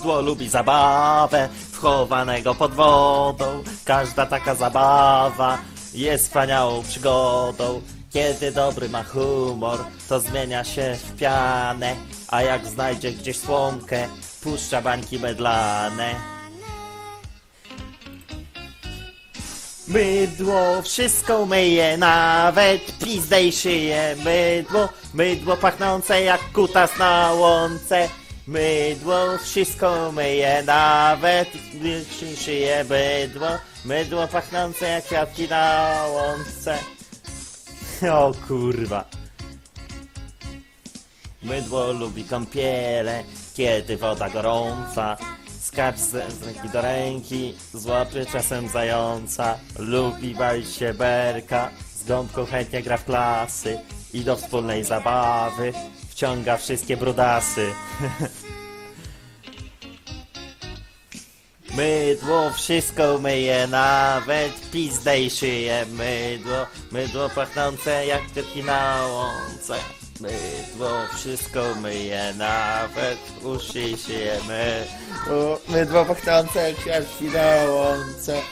Mydło lubi zabawę, wchowanego pod wodą. Każda taka zabawa jest wspaniałą przygodą. Kiedy dobry ma humor, to zmienia się w pianę. A jak znajdzie gdzieś słomkę, puszcza bańki medlane. Mydło wszystko myje, nawet pizdę i szyję. Mydło, mydło pachnące jak kutas na łące. Mydło wszystko myje, nawet i szyję. Mydło, pachnące jak kwiatki na łące. O kurwa. Mydło lubi kąpiele, kiedy woda gorąca. Skacz z ręki do ręki, złapie czasem zająca. Lubi bawić się berka, z gąbką chętnie gra w klasy. I do wspólnej zabawy wciąga wszystkie brudasy. Mydło wszystko myje, nawet pizdę i. Mydło, mydło pachnące jak kwiatki na łące. Mydło wszystko myje, nawet uszy i szyję. My, mydło pachnące jak kwiatki na łące.